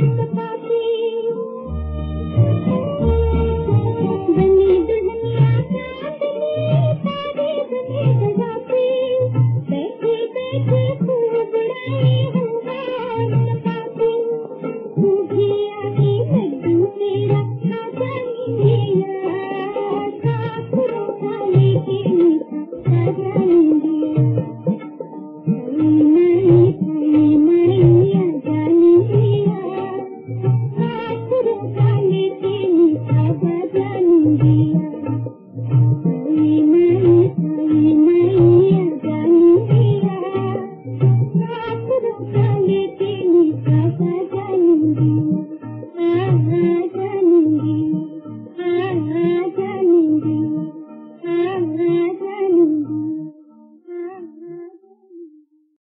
इनमें Thank you.